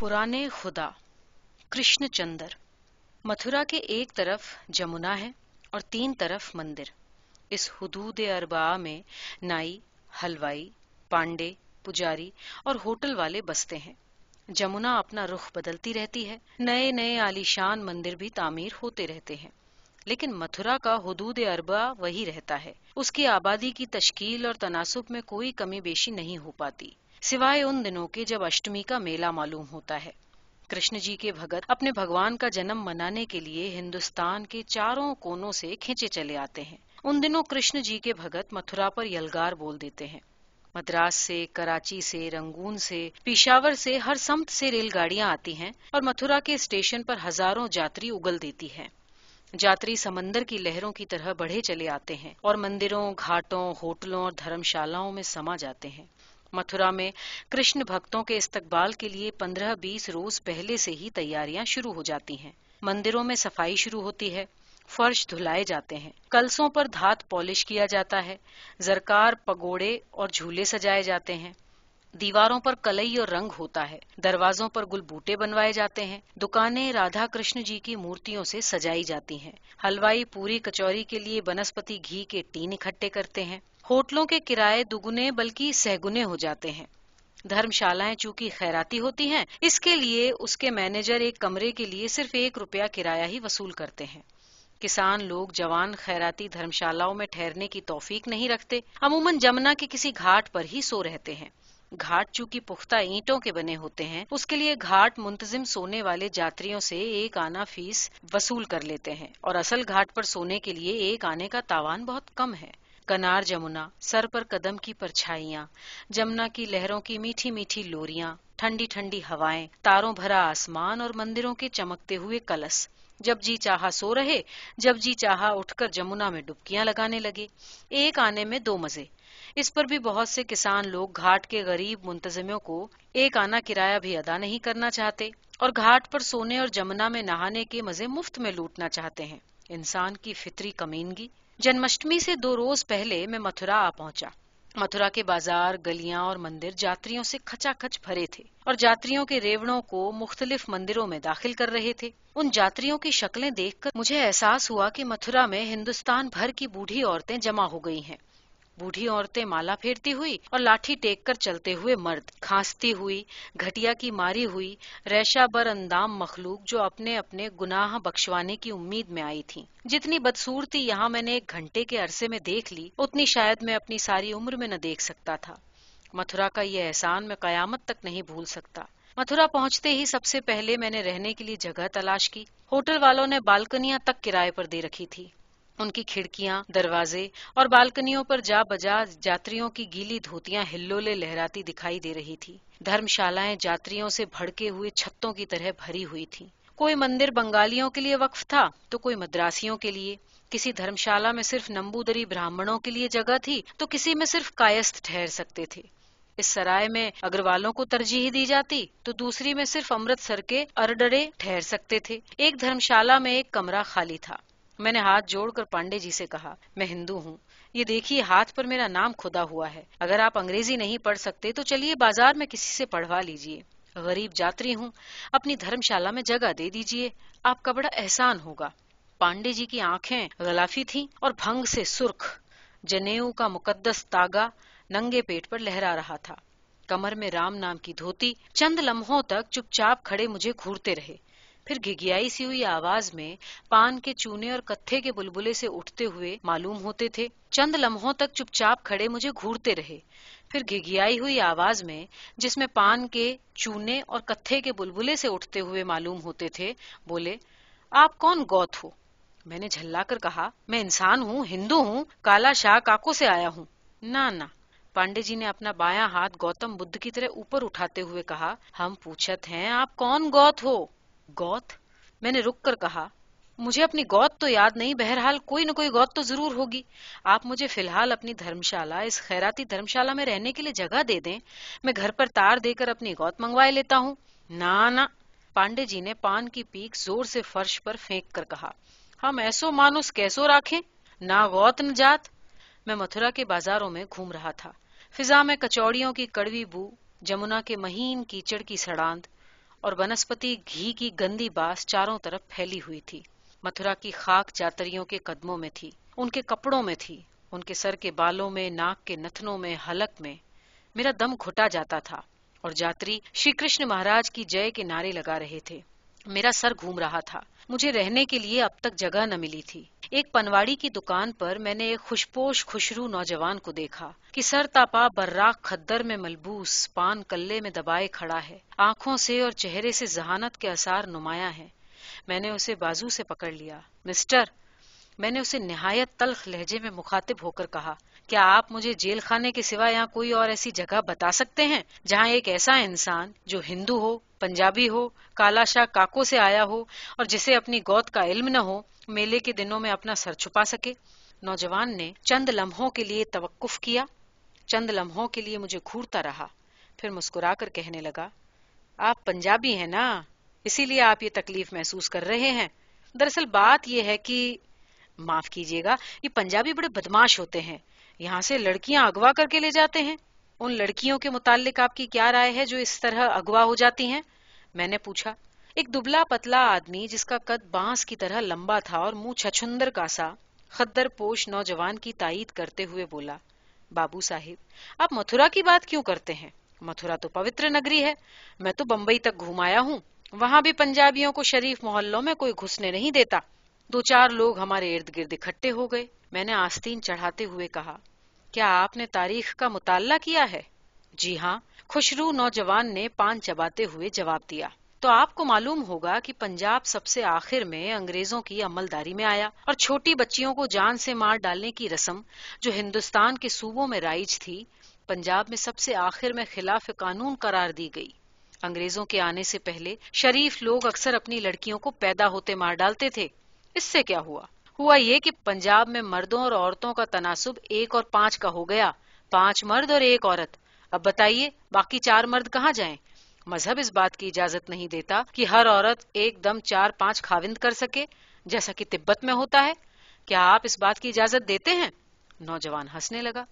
پرانے خدا، کرشن چندر۔ متھرا کے ایک طرف جمنا ہے اور تین طرف مندر۔ اس حدود اربا میں نائی، حلوائی، پانڈے، پجاری اور ہوٹل والے بستے ہیں۔ جمنا اپنا رخ بدلتی رہتی ہے۔ نئے نئے عالیشان مندر بھی تعمیر ہوتے رہتے ہیں۔ لیکن متھرا کا حدود اربا وہی رہتا ہے۔ اس کی آبادی کی تشکیل اور تناسب میں کوئی کمی بیشی نہیں ہو پاتی۔ سوائے ان دنوں کے جب اشٹمی کا میلہ معلوم ہوتا ہے۔ کرشن جی کے بھگت اپنے بھگوان کا جنم منانے کے لیے ہندوستان کے چاروں کونوں سے کھینچے چلے آتے ہیں۔ ان دنوں کرشن جی کے بھگت متھرا پر یلگار بول دیتے ہیں۔ مدراس سے، کراچی سے، رنگون سے پیشاور سے، ہر سمت سے ریل گاڑیاں آتی ہیں اور متھرا کے اسٹیشن پر ہزاروں جاتری اگل دیتی ہیں۔ جاتری سمندر کی لہروں کی طرح بڑھے چلے آتے ہیں اور مندروں، گھاٹوں، ہوٹلوں اور دھرم شالاؤں میں سما جاتے ہیں۔ متھرا میں کرشن بھکتوں کے استقبال کے لیے پندرہ بیس روز پہلے سے ہی تیاریاں شروع ہو جاتی ہیں۔ مندروں میں صفائی شروع ہوتی ہے، فرش دھلائے جاتے ہیں۔ کلسوں پر دھات پالش کیا جاتا ہے، زرکار، پگوڑے اور جھولے سجائے جاتے ہیں۔ دیواروں پر کلئی اور رنگ ہوتا ہے۔ دروازوں پر گل بوٹے بنوائے جاتے ہیں۔ دکانیں رادھا کرشن جی کی مورتیوں سے سجائی جاتی ہیں۔ حلوائی پوری کچوری کے لیے بنسپتی گھی کے ٹین اکٹھے کرتے ہیں۔ ہوٹلوں کے کرائے دگنے بلکہ سہگنے ہو جاتے ہیں۔ دھرم شالائیں چونکہ خیراتی ہوتی ہیں، اس کے لیے اس کے مینیجر ایک کمرے کے لیے صرف ایک روپیہ کرایہ ہی وصول کرتے ہیں۔ کسان لوگ جوان خیراتی دھرم شالاؤں میں ٹھہرنے کی توفیق نہیں رکھتے۔ عموماً جمنا کے کسی گھاٹ پر ہی سو رہتے ہیں۔ گھاٹ چونکہ پختہ اینٹوں کے بنے ہوتے ہیں، اس کے لیے گھاٹ منتظم سونے والے جاتریوں سے ایک آنا فیس وصول کر لیتے ہیں۔ اور اصل گھاٹ پر سونے کے لیے ایک آنے کا تاوان بہت کم ہے۔ کنار جمنا، سر پر قدم کی پرچھائیاں، جمنا کی لہروں کی میٹھی میٹھی لوریاں، ٹھنڈی ٹھنڈی ہوائیں، تاروں بھرا آسمان اور مندروں کے چمکتے ہوئے کلس۔ جب جی چاہا سو رہے، جب جی چاہا اٹھ کر جمنا میں ڈبکیاں لگانے لگے۔ ایک آنے میں دو مزے۔ اس پر بھی بہت سے کسان لوگ گھاٹ کے غریب منتظموں کو ایک آنا کرایہ بھی ادا نہیں کرنا چاہتے اور گھاٹ پر سونے اور جمنا میں نہانے کے مزے مفت میں لوٹنا چاہتے ہیں۔ انسان کی فطری کمینگی۔ جنمشٹمی سے دو روز پہلے میں متھرا آ پہنچا۔ متھرا کے بازار، گلیاں اور مندر جاتریوں سے کھچا کھچ بھرے تھے اور جاتریوں کے ریوڑوں کو مختلف مندروں میں داخل کر رہے تھے۔ ان جاتریوں کی شکلیں دیکھ کر مجھے احساس ہوا کہ متھرا میں ہندوستان بھر کی بوڑھی عورتیں جمع ہو گئی ہیں۔ بوڑھی عورتیں مالا پھیرتی ہوئی اور لاٹھی ٹیک کر چلتے ہوئے مرد، کھانستی ہوئی، گھٹیا کی ماری ہوئی، ریشہ بر اندام مخلوق جو اپنے اپنے گناہ بخشوانے کی امید میں آئی تھی جتنی بدسورتی یہاں میں نے ایک گھنٹے کے عرصے میں دیکھ لی، اتنی شاید میں اپنی ساری عمر میں نہ دیکھ سکتا تھا۔ متھرا کا یہ احسان میں قیامت تک نہیں بھول سکتا۔ متھرا پہنچتے ہی سب سے پہلے میں نے رہنے کے لیے جگہ تلاش کی۔ ہوٹل والوں نے بالکنیاں تک کرائے پر دے رکھی تھی۔ ان کی کھڑکیاں، دروازے اور بالکنیوں پر جا بجا جاتریوں کی گیلی دھوتیاں ہلولے لہراتی دکھائی دے رہی تھی۔ دھرم شالائیں جاتریوں سے بھڑکے ہوئے چھتوں کی طرح بھری ہوئی تھی کوئی مندر بنگالیوں کے لیے وقف تھا تو کوئی مدراسیوں کے لیے۔ کسی دھرم شالہ میں صرف نمبودری براہمنوں کے لیے جگہ تھی تو کسی میں صرف کائست ٹھہر سکتے تھے۔ اس سرائے میں اگروالوں کو ترجیح دی جاتی تو دوسری میں صرف امرتسر کے ارڈڑے ٹھہر سکتے تھے۔ ایک دھرم شالا میں ایک کمرہ خالی تھا۔ میں نے ہاتھ جوڑ کر پانڈے جی سے کہا، میں ہندو ہوں۔ یہ دیکھیے، ہاتھ پر میرا نام خدا ہوا ہے۔ اگر آپ انگریزی نہیں پڑھ سکتے تو چلیے، بازار میں کسی سے پڑھوا لیجیے غریب جاتری ہوں، اپنی دھرم شالہ میں جگہ دے دیجیے آپ کا بڑا احسان ہوگا۔ پانڈے جی کی آنکھیں غلافی تھیں اور بھنگ سے سرخ جنیو کا مقدس تاگا ننگے پیٹ پر لہرا رہا تھا۔ کمر میں رام نام کی دھوتی چند لمحوں تک چپ چاپ کھڑے مجھے گھورتے رہے۔ پھر گھگیائی سی ہوئی آواز میں پان کے چونے اور کتھے کے بلبلے سے اٹھتے ہوئے معلوم ہوتے تھے، چند لمحوں تک چپ چاپ کھڑے مجھے گھورتے رہے۔ پھر گھگیائی ہوئی آواز میں، جس میں پان کے چونے اور کتھے کے بلبلے سے اٹھتے ہوئے معلوم ہوتے تھے، بولے، آپ کون گوت ہو؟ میں نے جھلا کر کہا، میں انسان ہوں، ہندو ہوں، کالا شاہ کاکو سے آیا ہوں۔ نہ نہ۔ پانڈے جی نے اپنا بایاں ہاتھ گوتم بدھ کی طرح اوپر اٹھاتے ہوئے کہا، ہم پوچھت ہیں، آپ کون گوت ہو؟ گوت؟ میں نے رک کر کہا، مجھے اپنی گوت تو یاد نہیں، بہرحال کوئی نہ کوئی گوت تو ضرور ہوگی۔ آپ مجھے فی الحال اپنی دھرمشالہ اس خیراتی دھرمشالہ میں رہنے کے لیے جگہ دے دیں۔ میں گھر پر تار دے کر اپنی گوت منگوائے لیتا ہوں۔ نہ نا پانڈے جی نے پان کی پیک زور سے فرش پر پھینک کر کہا، ہم ایسو مانوس کیسو رکھیں نہ گوت نجات۔ میں متھرا کے بازاروں میں گھوم رہا تھا۔ فضا میں کچوڑیوں کی کڑوی بو، جمنا کے مہین کیچڑ کی سڑاند اور بنسپتی گھی کی گندی باس چاروں طرف پھیلی ہوئی تھی۔ متھرا کی خاک جاتریوں کے قدموں میں تھی، ان کے کپڑوں میں تھی، ان کے سر کے بالوں میں، ناک کے نتنوں میں، حلق میں۔ میرا دم گھٹا جاتا تھا اور جاتری شری کرشن مہاراج کی جے کے نعرے لگا رہے تھے۔ میرا سر گھوم رہا تھا۔ مجھے رہنے کے لیے اب تک جگہ نہ ملی تھی۔ ایک پنواڑی کی دکان پر میں نے ایک خوشپوش خوشرو نوجوان کو دیکھا کہ سر تاپا براک خدر میں ملبوس پان کلے میں دبائے کھڑا ہے۔ آنکھوں سے اور چہرے سے ذہانت کے اثار نمایاں ہیں۔ میں نے اسے بازو سے پکڑ لیا۔ مسٹر میں نے اسے نہایت تلخ لہجے میں مخاطب ہو کر کہا، کیا آپ مجھے جیل خانے کے سوا یہاں کوئی اور ایسی جگہ بتا سکتے ہیں جہاں ایک ایسا انسان جو ہندو ہو، پنجابی ہو، کالا شاہ کاکو سے آیا ہو اور جسے اپنی گوت کا علم نہ ہو، میلے کے دنوں میں اپنا سر چھپا سکے؟ نوجوان نے چند لمحوں کے لیے توقف کیا۔ چند لمحوں کے لیے مجھے گھورتا رہا۔ پھر مسکرا کر کہنے لگا، آپ پنجابی ہیں نا، اسی لیے آپ یہ تکلیف محسوس کر رہے ہیں۔ دراصل بات یہ ہے کہ معاف کیجیے گا، یہ پنجابی بڑے بدماش ہوتے ہیں۔ یہاں سے لڑکیاں اگوا کر کے لے جاتے ہیں۔ ان لڑکیوں کے متعلق آپ کی کیا رائے ہے جو اس طرح اگوا ہو جاتی ہیں؟ میں نے پوچھا۔ ایک دبلا پتلا آدمی جس کا قد بانس کی طرح لمبا تھا اور منہ چھچندر کا سا، خدر پوش نوجوان کی تائید کرتے ہوئے بولا، بابو صاحب، آپ متھرا کی بات کیوں کرتے ہیں؟ متھرا تو پوتر نگری ہے۔ میں تو بمبئی تک گھومایا ہوں۔ وہاں بھی پنجابیوں کو شریف محلوں میں کوئی گھسنے نہیں دیتا۔ دو چار لوگ ہمارے ارد گرد اکٹھے ہو گئے۔ میں نے آستین چڑھاتے ہوئے کہا، کیا آپ نے تاریخ کا مطالعہ کیا ہے؟ جی ہاں خوشرو نوجوان نے پان چباتے ہوئے جواب دیا۔ تو آپ کو معلوم ہوگا کہ پنجاب سب سے آخر میں انگریزوں کی عمل داری میں آیا اور چھوٹی بچیوں کو جان سے مار ڈالنے کی رسم جو ہندوستان کے صوبوں میں رائج تھی، پنجاب میں سب سے آخر میں خلاف قانون قرار دی گئی۔ انگریزوں کے آنے سے پہلے شریف لوگ اکثر اپنی لڑکیوں کو پیدا ہوتے مار ڈالتے تھے۔ اس سے کیا ہوا؟ ہوا یہ کہ پنجاب میں مردوں اور عورتوں کا تناسب ایک اور پانچ کا ہو گیا۔ پانچ مرد اور ایک عورت۔ اب بتائیے، باقی چار مرد کہاں جائیں؟ مذہب اس بات کی اجازت نہیں دیتا کہ ہر عورت ایک دم چار پانچ خاوند کر سکے، جیسا کہ تبت میں ہوتا ہے۔ کیا آپ اس بات کی اجازت دیتے ہیں؟ نوجوان ہنسنے لگا۔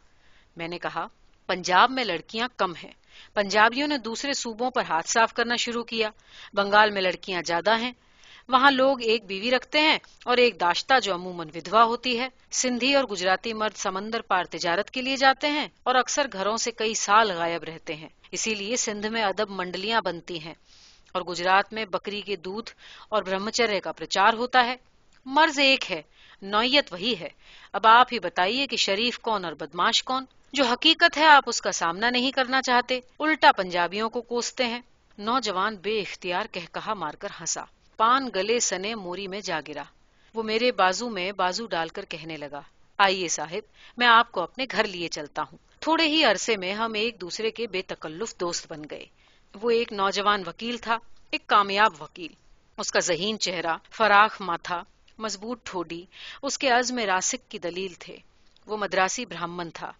میں نے کہا، پنجاب میں لڑکیاں کم ہیں۔ پنجابیوں نے دوسرے صوبوں پر ہاتھ صاف کرنا شروع کیا۔ بنگال میں لڑکیاں زیادہ ہیں۔ وہاں لوگ ایک بیوی رکھتے ہیں اور ایک داشتہ جو عموماً ودوا ہوتی ہے۔ سندھی اور گجراتی مرد سمندر پار تجارت کے لیے جاتے ہیں اور اکثر گھروں سے کئی سال غائب رہتے ہیں۔ اسی لیے سندھ میں ادب منڈلیاں بنتی ہیں اور گجرات میں بکری کے دودھ اور برہمچریہ کا پرچار ہوتا ہے۔ مرض ایک ہے، نوعیت وہی ہے۔ اب آپ ہی بتائیے کہ شریف کون اور بدماش کون؟ جو حقیقت ہے، آپ اس کا سامنا نہیں کرنا چاہتے۔ الٹا پنجابیوں کو کوستے ہیں۔ نوجوان بے اختیار کہہ کہا مار کر ہنسا۔ پان گلے سنے موری میں جا گرا۔ وہ میرے بازو میں بازو ڈال کر کہنے لگا، آئیے صاحب، میں آپ کو اپنے گھر لیے چلتا ہوں۔ تھوڑے ہی عرصے میں ہم ایک دوسرے کے بے تکلف دوست بن گئے۔ وہ ایک نوجوان وکیل تھا، ایک کامیاب وکیل۔ اس کا ذہین چہرہ، فراخ ماتھا، مضبوط ٹھوڈی، اس کے عزم راسک کی دلیل تھے۔ وہ مدراسی براہمن تھا۔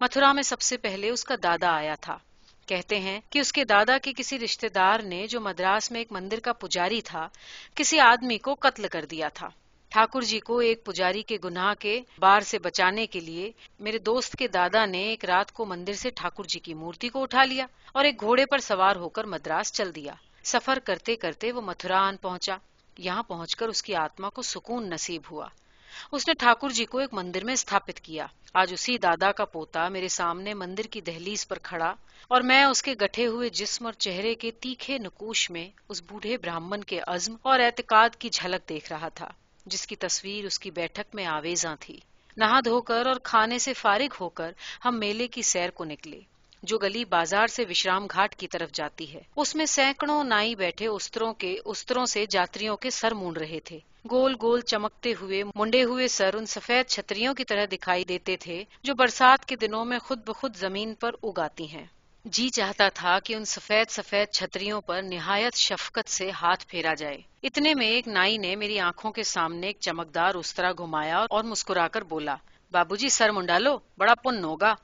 متھرا میں سب سے پہلے اس کا دادا آیا تھا۔ کہتے ہیں کہ اس کے دادا کے کسی رشتہ دار نے جو مدراس میں ایک مندر کا پجاری تھا، کسی آدمی کو قتل کر دیا تھا۔ ٹھاکر جی کو ایک پجاری کے گناہ کے بار سے بچانے کے لیے میرے دوست کے دادا نے ایک رات کو مندر سے ٹھاکر جی کی مورتی کو اٹھا لیا اور ایک گھوڑے پر سوار ہو کر مدراس چل دیا۔ سفر کرتے کرتے وہ متھران پہنچا۔ یہاں پہنچ کر اس کی آتما کو سکون نصیب ہوا۔ اس نے ٹھاکر جی کو ایک مندر میں استھاپت کیا۔ آج اسی دادا کا پوتا میرے سامنے مندر کی دہلیز پر کھڑا اور میں اس کے گٹھے ہوئے جسم اور چہرے کے تیکھے نکوش میں اس بوڑھے براہمن کے عزم اور اعتقاد کی جھلک دیکھ رہا تھا، جس کی تصویر اس کی بیٹھک میں آویزاں تھی۔ نہا دھو کر اور کھانے سے فارغ ہو کر ہم میلے کی سیر کو نکلے۔ جو گلی بازار سے وشرام گھاٹ کی طرف جاتی ہے۔ اس میں سینکڑوں نائی بیٹھے استروں کے استروں سے جاتریوں کے سر مونڈ رہے تھے۔ گول گول چمکتے ہوئے، منڈے ہوئے سر ان سفید چھتریوں کی طرح دکھائی دیتے تھے، جو برسات کے دنوں میں خود بخود زمین پر اگاتی ہیں۔ جی چاہتا تھا کہ ان سفید سفید چھتریوں پر نہایت شفقت سے ہاتھ پھیرا جائے۔ اتنے میں ایک نائی نے میری آنکھوں کے سامنے ایک چمکدار استرا گھمایا اور مسکرا کر بولا، بابو جی سر منڈالو، بڑا پن ہوگا۔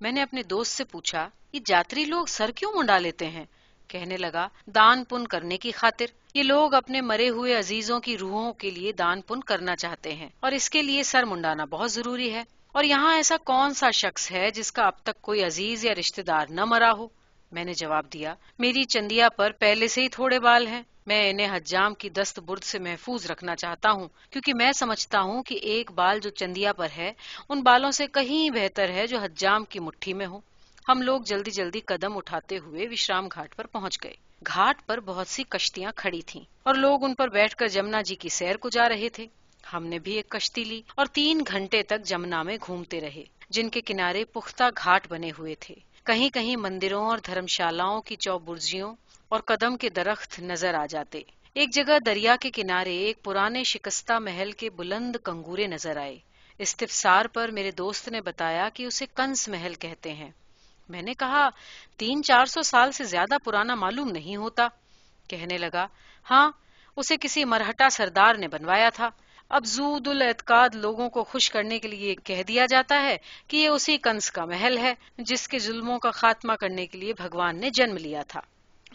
میں نے اپنے دوست سے پوچھا یہ جاتری لوگ سر کیوں منڈا لیتے ہیں؟ کہنے لگا، دان پن کرنے کی خاطر۔ یہ لوگ اپنے مرے ہوئے عزیزوں کی روحوں کے لیے دان پن کرنا چاہتے ہیں اور اس کے لیے سر منڈانا بہت ضروری ہے۔ اور یہاں ایسا کون سا شخص ہے جس کا اب تک کوئی عزیز یا رشتہ دار نہ مرا ہو؟ میں نے جواب دیا، میری چندیا پر پہلے سے ہی تھوڑے بال ہیں۔ میں انہیں حجام کی دست برد سے محفوظ رکھنا چاہتا ہوں، کیونکہ میں سمجھتا ہوں کہ ایک بال جو چندیا پر ہے، ان بالوں سے کہیں بہتر ہے جو حجام کی مٹھی میں ہو ہم لوگ جلدی جلدی قدم اٹھاتے ہوئے وشرام گھاٹ پر پہنچ گئے۔ گھاٹ پر بہت سی کشتیاں کھڑی تھیں اور لوگ ان پر بیٹھ کر جمنا جی کی سیر کو جا رہے تھے۔ ہم نے بھی ایک کشتی لی اور تین گھنٹے تک جمنا میں گھومتے رہے، جن کے کنارے پختہ گھاٹ بنے ہوئے تھے۔ کہیں کہیں مندروں اور دھرم شالاؤں کی چوبرجیوں اور قدم کے درخت نظر آ جاتے۔ ایک جگہ دریا کے کنارے ایک پرانے شکستہ محل کے بلند کنگورے نظر آئے۔ استفسار پر میرے دوست نے بتایا کہ اسے کنس محل کہتے ہیں۔ میں نے کہا، تین چار سو سال سے زیادہ پرانا معلوم نہیں ہوتا۔ کہنے لگا ہاں اسے کسی مرہٹا سردار نے بنوایا تھا۔ اب زود الاعتقاد لوگوں کو خوش کرنے کے لیے کہہ دیا جاتا ہے کہ یہ اسی کنس کا محل ہے، جس کے ظلموں کا خاتمہ کرنے کے لیے بھگوان نے جنم لیا تھا۔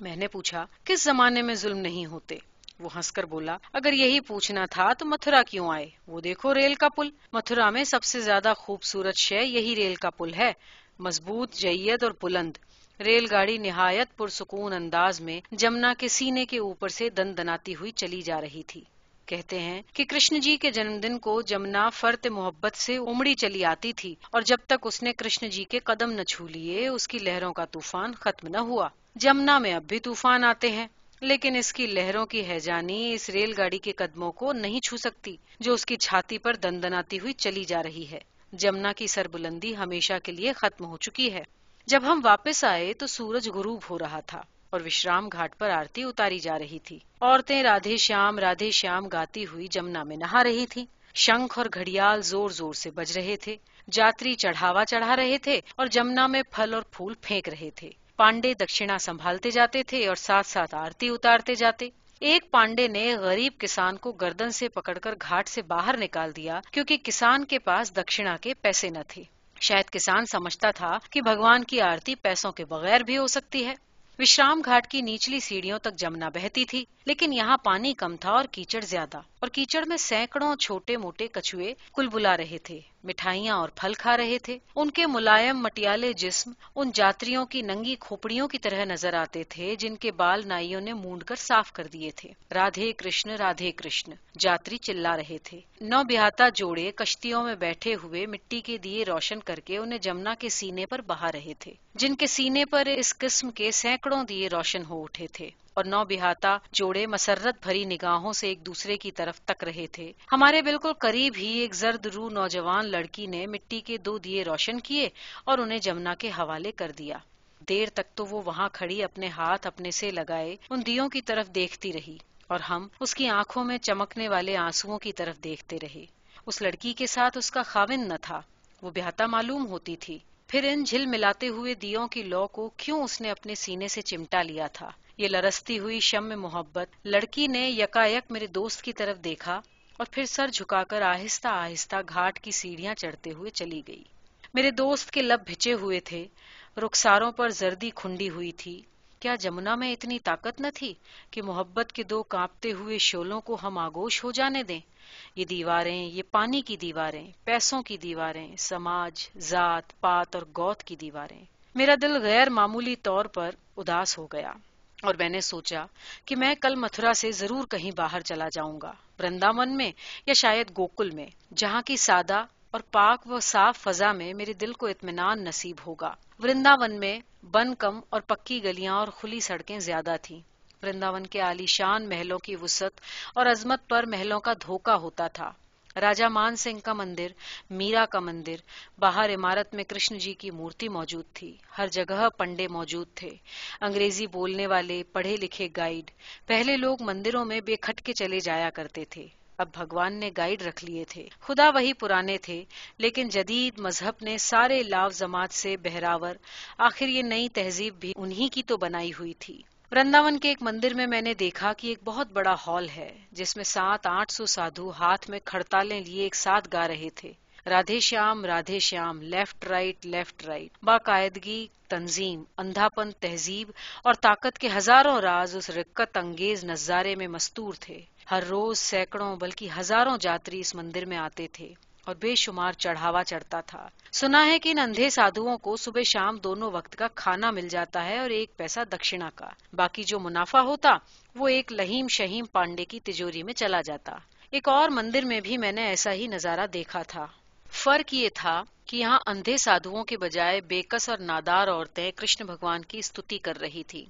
میں نے پوچھا، کس زمانے میں ظلم نہیں ہوتے؟ وہ ہنس کر بولا، اگر یہی پوچھنا تھا تو متھرا کیوں آئے؟ وہ دیکھو ریل کا پل۔ متھرا میں سب سے زیادہ خوبصورت شے یہی ریل کا پل ہے۔ مضبوط جیت اور بلند۔ ریل گاڑی نہایت پرسکون انداز میں جمنا کے سینے کے اوپر سے دن دناتی ہوئی چلی جا رہی تھی۔ کہتے ہیں کہ کرشن جی کے جنم دن کو جمنا فرت محبت سے امڑی چلی آتی تھی اور جب تک اس نے کرشن جی کے قدم نہ چھو لیے، اس کی لہروں کا طوفان ختم نہ ہوا۔ جمنا میں اب بھی طوفان آتے ہیں، لیکن اس کی لہروں کی حیجانی اس ریل گاڑی کے قدموں کو نہیں چھو سکتی، جو اس کی چھاتی پر دن دناتی ہوئی چلی جا رہی ہے۔ جمنا کی سر بلندی ہمیشہ کے لیے ختم ہو چکی ہے۔ جب ہم واپس آئے تو سورج غروب ہو رہا تھا اور وشرام گھاٹ پر آرتی اتاری جا رہی تھی۔ عورتیں رادھے شیام رادھے شیام گاتی ہوئی جمنا میں نہا رہی تھی شنکھ اور گھڑیال زور زور سے بج رہے تھے۔ جاتری چڑھاوا چڑھا رہے تھے اور جمنا میں پھل اور پھول پھینک رہے تھے۔ پانڈے دکشنا سنبھالتے جاتے تھے اور ساتھ ساتھ آرتی اتارتے جاتے ایک پانڈے نے غریب کسان کو گردن سے پکڑ کر گھاٹ سے باہر نکال دیا کیونکہ کسان کے پاس دکشنا کے پیسے نہ تھے شاید کسان سمجھتا تھا کہ بھگوان کی آرتی پیسوں کے بغیر بھی ہو سکتی ہے وشرام گھاٹ کی نیچلی سیڑھیوں تک جمنا بہتی تھی لیکن یہاں پانی کم تھا اور کیچڑ زیادہ اور کیچڑ میں سینکڑوں چھوٹے موٹے کچوے کل بلا رہے تھے، مٹھائیاں اور پھل کھا رہے تھے۔ ان کے ملائم مٹیالے جسم ان جاتریوں کی ننگی کھوپڑیوں کی طرح نظر آتے تھے، جن کے بال نائیوں نے مونڈ کر صاف کر دیے تھے۔ رادھے کرشن رادھے کرشن، جاتری چلا رہے تھے۔ نو بہاتا جوڑے کشتیوں میں بیٹھے ہوئے مٹی کے دیے روشن کر کے انہیں جمنا کے سینے پر بہا رہے تھے، جن کے سینے پر اس قسم کے سینکڑوں دیے روشن ہو اٹھے تھے۔ اور نو بہاتا جوڑے مسرت بھری نگاہوں سے ایک دوسرے کی طرف تک رہے تھے۔ ہمارے بالکل قریب ہی ایک زرد رو نوجوان لڑکی نے مٹی کے دو دیے روشن کیے اور انہیں جمنا کے حوالے کر دیا۔ دیر تک تو وہ وہاں کھڑی اپنے ہاتھ اپنے سے لگائے ان دیوں کی طرف دیکھتی رہی اور ہم اس کی آنکھوں میں چمکنے والے آنسو کی طرف دیکھتے رہے۔ اس لڑکی کے ساتھ اس کا خاون نہ تھا۔ وہ بہتا معلوم ہوتی تھی۔ پھر ان جھل ملاتے ہوئے دیوں کی لو کو کیوں اس نے اپنے سینے سے چمٹا لیا تھا؟ یہ لرستی ہوئی شم محبت۔ لڑکی نے یکا یک میرے دوست کی طرف دیکھا اور پھر سر جھکا کر آہستہ آہستہ گھاٹ کی سیڑھیاں چڑھتے ہوئے چلی گئی۔ میرے دوست کے لب بھچے ہوئے تھے۔ رخساروں پر زردی کھنڈی ہوئی تھی۔ کیا جمنا میں اتنی طاقت نہ تھی کہ محبت کے دو کانپتے ہوئے شولوں کو ہم آگوش ہو جانے دیں؟ یہ دیواریں، یہ پانی کی دیواریں، پیسوں کی دیواریں، سماج، ذات، پات اور گوت کی دیواریں۔ میرا دل غیر معمولی طور پر اداس ہو گیا۔ اور میں نے سوچا کہ میں کل متھرا سے ضرور کہیں باہر چلا جاؤں گا ورنداون میں یا شاید گوکل میں، جہاں کی سادہ اور پاک و صاف فضا میں میرے دل کو اطمینان نصیب ہوگا۔ ورنداون میں بن کم اور پکی گلیاں اور کھلی سڑکیں زیادہ تھیں۔ ورنداون کے عالیشان محلوں کی وسط اور عظمت پر محلوں کا دھوکا ہوتا تھا۔ راجا مان سنگھ کا مندر، میرا کا مندر، باہر عمارت میں کرشن جی کی مورتی موجود تھی، ہر جگہ پنڈے موجود تھے۔ انگریزی بولنے والے، پڑھے لکھے گائیڈ، پہلے لوگ مندروں میں بے کھٹ کے چلے جایا کرتے تھے۔ اب بھگوان نے گائیڈ رکھ لیے تھے۔ خدا وہی پرانے تھے، لیکن جدید مذہب نے سارے لاو جماعت سے بہراور، آخر یہ نئی تہذیب بھی انہی کی تو بنائی ہوئی تھی۔ ورنداون کے ایک مندر میں میں نے دیکھا کہ ایک بہت بڑا ہال ہے، جس میں سات آٹھ سو سادھو ہاتھ میں کھڑتالیں لیے ایک ساتھ گا رہے تھے۔ Radhe Shyam Radhe Shyam left right left right باقاعدگی، تنظیم، اندھاپن، تہذیب اور طاقت کے ہزاروں راز اس رکت انگیز نظارے میں مستور تھے۔ ہر روز سینکڑوں بلکہ ہزاروں جاتری اس مندر میں آتے تھے۔ اور بے شمار چڑھاوا چڑھتا تھا۔ سنا ہے کہ ان اندھے سادھوؤں کو صبح شام دونوں وقت کا کھانا مل جاتا ہے اور ایک پیسہ دکشنا کا۔ باقی جو منافع ہوتا، وہ ایک لہیم شہیم پانڈے کی تجوری میں چلا جاتا۔ ایک اور مندر میں بھی میں نے ایسا ہی نظارہ دیکھا تھا۔ فرق یہ تھا کہ یہاں اندھے سادھوؤں کے بجائے بےکس اور نادار عورتیں کرشن بھگوان کی استوتی کر رہی تھی۔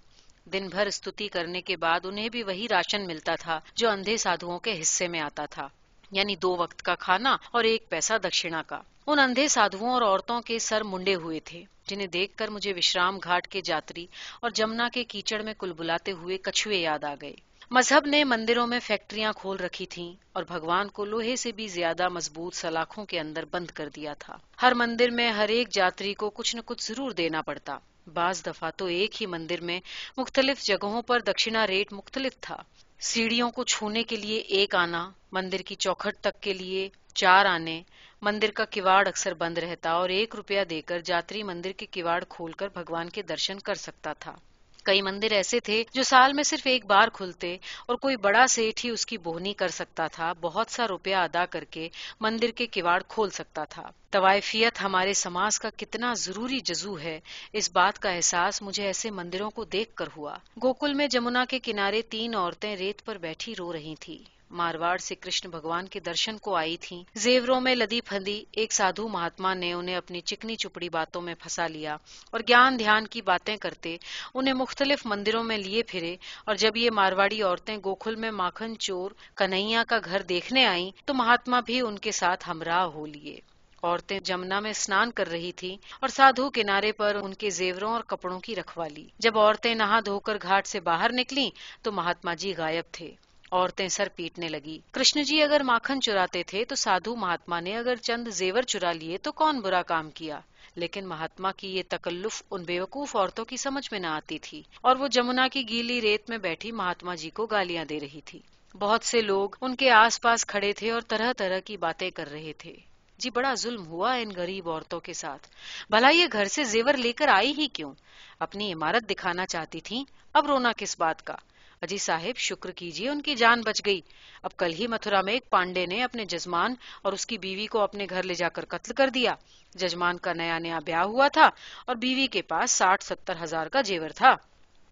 دن بھر استوتی کرنے کے بعد انہیں بھی وہی راشن ملتا تھا جو اندھے سادھوؤں کے حصے میں آتا تھا۔ یعنی دو وقت کا کھانا اور ایک پیسہ دکشنا کا۔ ان اندھے سادھوؤں اور عورتوں کے سر منڈے ہوئے تھے، جنہیں دیکھ کر مجھے وشرام گھاٹ کے جاتری اور جمنا کے کیچڑ میں کل بلاتے ہوئے کچھوے یاد آ گئے۔ مذہب نے مندروں میں فیکٹریاں کھول رکھی تھیں اور بھگوان کو لوہے سے بھی زیادہ مضبوط سلاخوں کے اندر بند کر دیا تھا۔ ہر مندر میں ہر ایک جاتری کو کچھ نہ کچھ ضرور دینا پڑتا۔ بعض دفعہ تو ایک ہی مندر میں مختلف جگہوں پر دکشنا ریٹ مختلف تھا۔ سیڑھیوں کو چھونے کے لیے ایک آنا، مندر کی چوکھٹ تک کے لیے چار آنے، مندر کا کواڑ اکثر بند رہتا اور ایک روپیہ دے کر جاتری مندر کے کواڑ کھول کر بھگوان کے درشن کر سکتا تھا۔ کئی مندر ایسے تھے جو سال میں صرف ایک بار کھلتے اور کوئی بڑا سیٹ ہی اس کی بوہنی کر سکتا تھا، بہت سا روپیہ ادا کر کے مندر کے کواڑ کھول سکتا تھا۔ طوائفیت ہمارے سماج کا کتنا ضروری جزو ہے، اس بات کا احساس مجھے ایسے مندروں کو دیکھ کر ہوا۔ گوکل میں جمنا کے کنارے تین عورتیں ریت پر بیٹھی رو رہی تھی مارواڑ سے کرشن بھگوان کے درشن کو آئی تھی زیوروں میں لدی پھندی، ایک سادھو مہاتما نے انہیں اپنی چکنی چپڑی باتوں میں پھنسا لیا اور گیان دھیان کی باتیں کرتے انہیں مختلف مندروں میں لیے پھرے اور جب یہ مارواڑی عورتیں گوکھل میں ماکھن، چور، کنہیا کا گھر دیکھنے آئیں تو مہاتما بھی ان کے ساتھ ہمراہ ہو لیے۔ عورتیں جمنا میں اسنان کر رہی تھی اور سادھو کنارے پر ان کے زیوروں اور کپڑوں کی رکھوالی۔ جب عورتیں نہا دھو کر گھاٹ سے باہر نکلی تو مہاتما جی غائب تھے۔ عورتیں سر پیٹنے لگی۔ کرشن جی اگر ماکھن چراتے تھے تو سادھو مہاتما نے اگر چند زیور چرا لیے تو کون برا کام کیا۔ لیکن مہاتما کی یہ تکلف ان بیوقوف عورتوں کی سمجھ میں نہ آتی تھی اور وہ جمنا کی گیلی ریت میں بیٹھی مہاتما جی کو گالیاں دے رہی تھی۔ بہت سے لوگ ان کے آس پاس کھڑے تھے اور طرح طرح کی باتیں کر رہے تھے۔ جی بڑا ظلم ہوا ان غریب عورتوں کے ساتھ۔ بھلا یہ گھر سے زیور لے کر آئی ہی کیوں؟ اپنی عمارت دکھانا چاہتی تھی اب رونا کس بات کا؟ اجی صاحب، شکر کیجیے، ان کی جان بچ گئی۔ اب کل ہی متھرا میں ایک پانڈے نے اپنے ججمان اور اس کی بیوی کو اپنے گھر لے جا کر قتل کر دیا۔ ججمان کا نیا نیا بیاہ ہوا تھا اور بیوی کے پاس ساٹھ ستر ہزار کا جیور تھا۔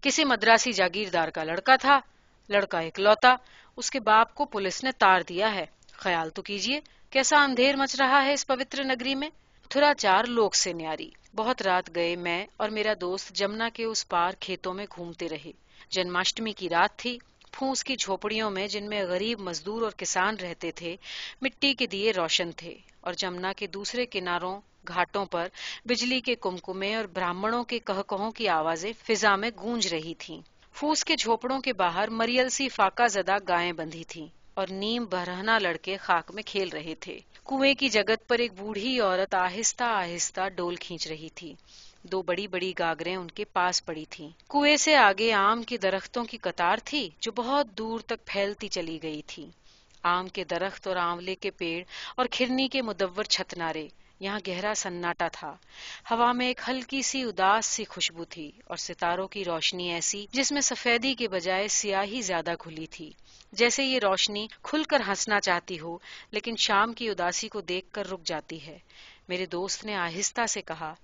کسی مدراسی جاگیردار کا لڑکا تھا۔ لڑکا ایک لوتا اس کے باپ کو پولیس نے تار دیا ہے۔ خیال تو کیجیے، کیسا اندھیر مچ رہا ہے اس پوتر نگری میں۔ تھرا چار لوگ سے نیاری۔ بہت رات گئے میں اور میرا دوست جمنا کے اس پار کھیتوں میں گھومتے رہے۔ جنماشٹمی کی رات تھی۔ پھوس کی جھوپڑیوں میں جن میں غریب مزدور اور کسان رہتے تھے، مٹی کے دیے روشن تھے اور جمنا کے دوسرے کناروں، گھاٹوں پر بجلی کے کمکمے اور براہمڑوں کے کہکہوں کی آوازیں فضا میں گونج رہی تھیں۔ پھوس کے جھوپڑوں کے باہر مریل سی فاقہ زدہ گائیں بندھی تھیں اور نیم برہنا لڑکے خاک میں کھیل رہے تھے۔ کنویں کی جگت پر ایک بوڑھی عورت آہستہ آہستہ ڈول کھینچ رہی تھی۔ دو بڑی بڑی گاگریں ان کے پاس پڑی تھیں۔ کنویں سے آگے آم کے درختوں کی قطار تھی جو بہت دور تک پھیلتی چلی گئی تھی۔ آم کے درخت اور آملے کے پیڑ اور کھرنی کے مدور چھتنارے یہاں گہرا سناٹا تھا۔ ہوا میں ایک ہلکی سی اداس سی خوشبو تھی اور ستاروں کی روشنی ایسی جس میں سفیدی کے بجائے سیاہی زیادہ کھلی تھی۔ جیسے یہ روشنی کھل کر ہنسنا چاہتی ہو، لیکن شام کی اداسی کو دیکھ کر رک جاتی ہے۔ میرے دوست نے آہستہ سے کہا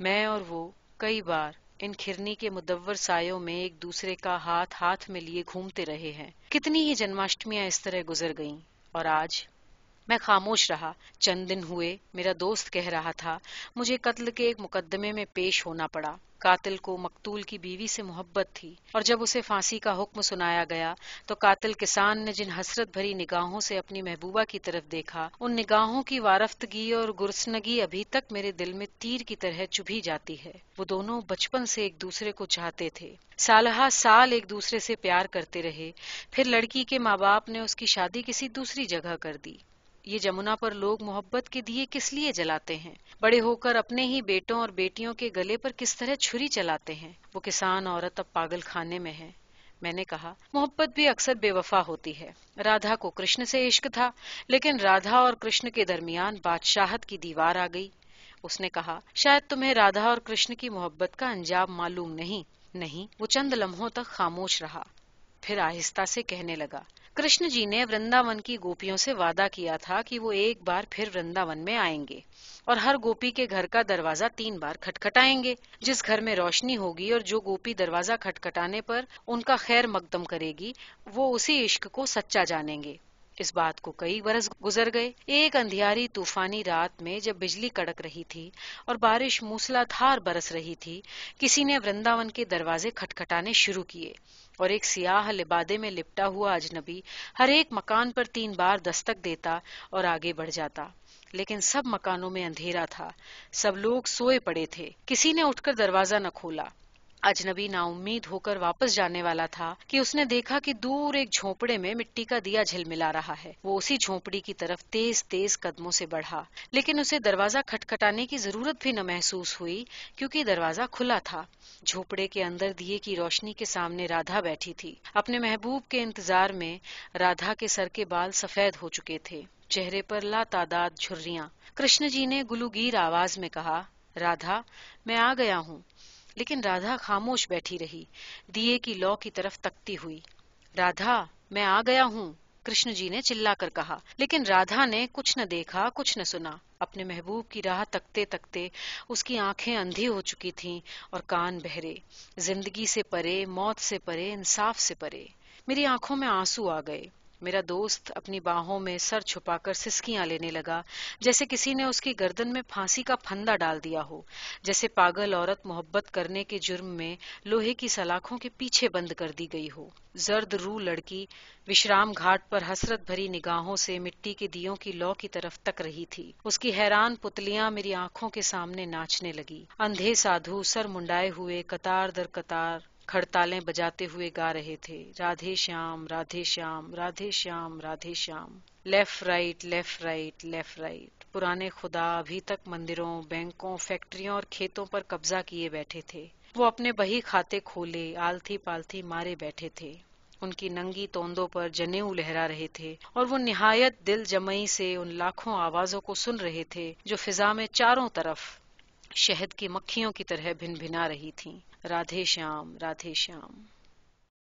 میں اور وہ کئی بار ان کھرنی کے مدور سایوں میں ایک دوسرے کا ہاتھ ہاتھ میں لیے گھومتے رہے ہیں۔ کتنی ہی جنماشٹمیاں اس طرح گزر گئیں اور آج میں خاموش رہا۔ چند دن ہوئے، میرا دوست کہہ رہا تھا، مجھے قتل کے ایک مقدمے میں پیش ہونا پڑا۔ قاتل کو مقتول کی بیوی سے محبت تھی، اور جب اسے پھانسی کا حکم سنایا گیا، تو قاتل کسان نے جن حسرت بھری نگاہوں سے اپنی محبوبہ کی طرف دیکھا، ان نگاہوں کی وارفتگی اور گرسنگی ابھی تک میرے دل میں تیر کی طرح چبھی جاتی ہے۔ وہ دونوں بچپن سے ایک دوسرے کو چاہتے تھے۔ سالہ سال ایک دوسرے سے پیار کرتے رہے۔ پھر لڑکی کے ماں باپ نے اس کی شادی کسی دوسری جگہ کر دی۔ یہ جمنا پر لوگ محبت کے دیے کس لیے جلاتے ہیں؟ بڑے ہو کر اپنے ہی بیٹوں اور بیٹیوں کے گلے پر کس طرح چھری چلاتے ہیں؟ وہ کسان عورت اب پاگل خانے میں ہے میں نے کہا، محبت بھی اکثر بے وفا ہوتی ہے۔ رادھا کو کرشن سے عشق تھا، لیکن رادھا اور کرشن کے درمیان بادشاہت کی دیوار آ گئی۔ اس نے کہا، شاید تمہیں رادھا اور کرشن کی محبت کا انجام معلوم نہیں۔ نہیں، وہ چند لمحوں تک خاموش رہا۔ پھر آہستہ سے کہنے لگا کرشن جی نے ورنداون کی گوپیوں سے وعدہ کیا تھا کہ وہ ایک بار پھر ورنداون میں آئیں گے اور ہر گوپی کے گھر کا دروازہ تین بار کھٹکھٹائیں گے، جس گھر میں روشنی ہوگی اور جو گوپی دروازہ کھٹکھٹانے پر ان کا خیر مقدم کرے گی، وہ اسی عشق کو سچا جانیں گے۔ اس بات کو کئی برس گزر گئے۔ ایک اندھیاری طوفانی رات میں جب بجلی کڑک رہی تھی اور بارش موسلا دھار برس رہی تھی، کسی نے ورنداون کے دروازے کھٹکھٹانے شروع کیے اور ایک سیاہ لبادے میں لپٹا ہوا اجنبی ہر ایک مکان پر تین بار دستک دیتا اور آگے بڑھ جاتا۔ لیکن سب مکانوں میں اندھیرا تھا، سب لوگ سوئے پڑے تھے۔ کسی نے اٹھ کر دروازہ نہ کھولا۔ اجنبی نا امید ہو کر واپس جانے والا تھا کہ اس نے دیکھا کہ دور ایک جھونپڑے میں مٹی کا دیا جھلملا رہا ہے۔ وہ اسی جھونپڑی کی طرف تیز تیز قدموں سے بڑھا، لیکن اسے دروازہ کھٹکھٹانے کی ضرورت بھی نہ محسوس ہوئی کیونکہ دروازہ کھلا تھا۔ جھونپڑے کے اندر دیے کی روشنی کے سامنے رادھا بیٹھی تھی۔ اپنے محبوب کے انتظار میں رادھا کے سر کے بال سفید ہو چکے تھے۔ چہرے پر لا تعداد جھریاں۔ کرشن جی نے گلوگیر آواز میں کہا، رادھا، میں آ گیا ہوں۔ لیکن رادھا خاموش بیٹھی رہی۔ دیے کی لو کی طرف تکتی ہوئی۔ رادھا، میں آ گیا ہوں۔ کرشن جی نے چلا کر کہا۔ لیکن رادھا نے کچھ نہ دیکھا، کچھ نہ سنا۔ اپنے محبوب کی راہ تکتے تکتے اس کی آنکھیں اندھی ہو چکی تھیں اور کان بہرے۔ زندگی سے پرے، موت سے پرے، انصاف سے پرے۔ میری آنکھوں میں آنسو آ گئے۔ میرا دوست اپنی باہوں میں سر چھپا کر سسکیاں لینے لگا، جیسے کسی نے اس کی گردن میں پھانسی کا پھندا ڈال دیا ہو، جیسے پاگل عورت محبت کرنے کے جرم میں لوہے کی سلاخوں کے پیچھے بند کر دی گئی ہو۔ زرد رو لڑکی وشرام گھاٹ پر حسرت بھری نگاہوں سے مٹی کے دیوں کی لو کی طرف تک رہی تھی۔ اس کی حیران پتلیاں میری آنکھوں کے سامنے ناچنے لگی۔ اندھے سادھو سر منڈائے ہوئے قطار در قطار کھڑتالیں بجاتے ہوئے گا رہے تھے۔ Radhe Shyam Radhe Shyam Radhe Shyam Radhe Shyam. Left right left right left right پرانے خدا ابھی تک مندروں، بینکوں، فیکٹریوں اور کھیتوں پر قبضہ کیے بیٹھے تھے۔ وہ اپنے بہی کھاتے کھولے، آلتھی پالتھی مارے بیٹھے تھے۔ ان کی ننگی توندوں پر جنے لہرا رہے تھے اور وہ نہایت دل جمعی سے ان لاکھوں آوازوں کو سن رہے تھے جو فضا میں چاروں طرف شہد کی مکھیوں کی طرح بھن بھنا رہی تھیں۔ رادھے شیام رادھے شیام۔